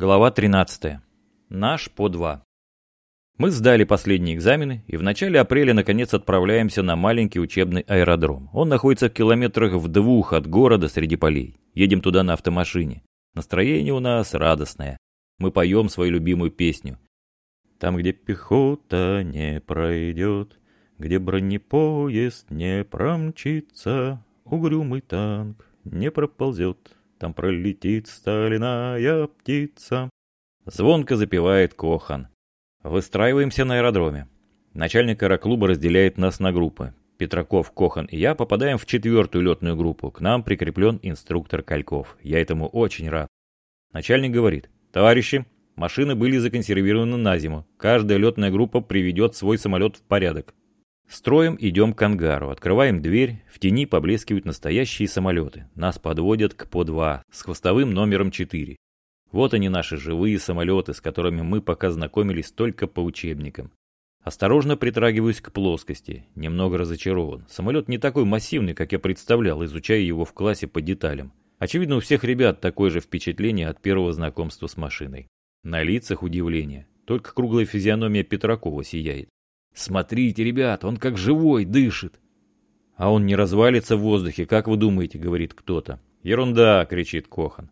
Глава 13. Наш по 2. Мы сдали последние экзамены и в начале апреля наконец отправляемся на маленький учебный аэродром. Он находится в километрах в двух от города среди полей. Едем туда на автомашине. Настроение у нас радостное. Мы поем свою любимую песню. Там, где пехота не пройдет, где бронепоезд не промчится, угрюмый танк не проползет. Там пролетит стальная птица. Звонко запевает Кохан. Выстраиваемся на аэродроме. Начальник аэроклуба разделяет нас на группы. Петраков, Кохан и я попадаем в четвертую летную группу. К нам прикреплен инструктор Кальков. Я этому очень рад. Начальник говорит, товарищи, машины были законсервированы на зиму. Каждая летная группа приведет свой самолет в порядок. Строем идем к ангару, открываем дверь, в тени поблескивают настоящие самолеты. Нас подводят к ПО-2 с хвостовым номером 4. Вот они наши живые самолеты, с которыми мы пока знакомились только по учебникам. Осторожно притрагиваюсь к плоскости, немного разочарован. Самолет не такой массивный, как я представлял, изучая его в классе по деталям. Очевидно, у всех ребят такое же впечатление от первого знакомства с машиной. На лицах удивление, только круглая физиономия Петракова сияет. «Смотрите, ребят, он как живой, дышит!» «А он не развалится в воздухе, как вы думаете?» — говорит кто-то. «Ерунда!» — кричит Кохан.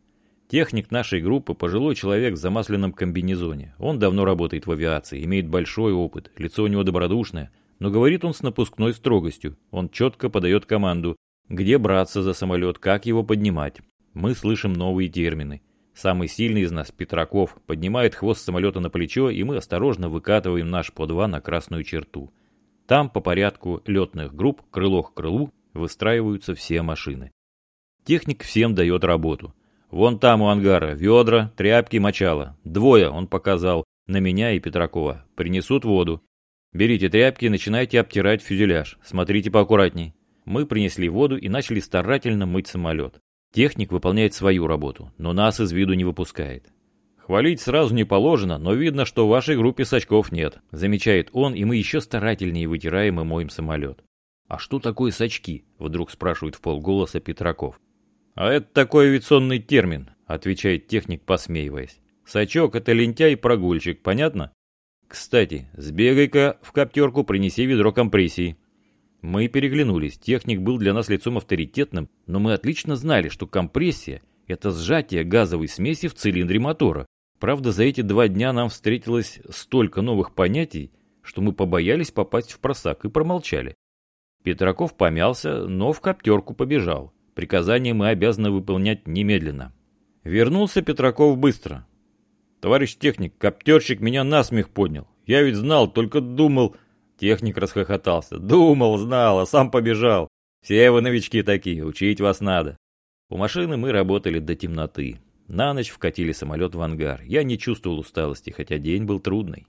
Техник нашей группы – пожилой человек в замасленном комбинезоне. Он давно работает в авиации, имеет большой опыт, лицо у него добродушное, но говорит он с напускной строгостью. Он четко подает команду, где браться за самолет, как его поднимать. Мы слышим новые термины. Самый сильный из нас, Петраков, поднимает хвост самолета на плечо, и мы осторожно выкатываем наш по два на красную черту. Там по порядку летных групп, крыло к крылу, выстраиваются все машины. Техник всем дает работу. Вон там у ангара ведра, тряпки, мочало. Двое, он показал, на меня и Петракова. Принесут воду. Берите тряпки и начинайте обтирать фюзеляж. Смотрите поаккуратней. Мы принесли воду и начали старательно мыть самолет. Техник выполняет свою работу, но нас из виду не выпускает. Хвалить сразу не положено, но видно, что в вашей группе сачков нет, замечает он, и мы еще старательнее вытираем и моем самолет. А что такое сачки? Вдруг спрашивает в полголоса Петраков. А это такой авиационный термин, отвечает техник, посмеиваясь. Сачок это лентяй-прогульщик, понятно? Кстати, сбегай-ка в коптерку, принеси ведро компрессии. Мы переглянулись. Техник был для нас лицом авторитетным, но мы отлично знали, что компрессия – это сжатие газовой смеси в цилиндре мотора. Правда, за эти два дня нам встретилось столько новых понятий, что мы побоялись попасть в просак и промолчали. Петраков помялся, но в коптерку побежал. Приказание мы обязаны выполнять немедленно. Вернулся Петраков быстро. «Товарищ техник, коптерщик меня насмех поднял. Я ведь знал, только думал...» Техник расхохотался. «Думал, знал, а сам побежал. Все вы новички такие, учить вас надо». У машины мы работали до темноты. На ночь вкатили самолет в ангар. Я не чувствовал усталости, хотя день был трудный.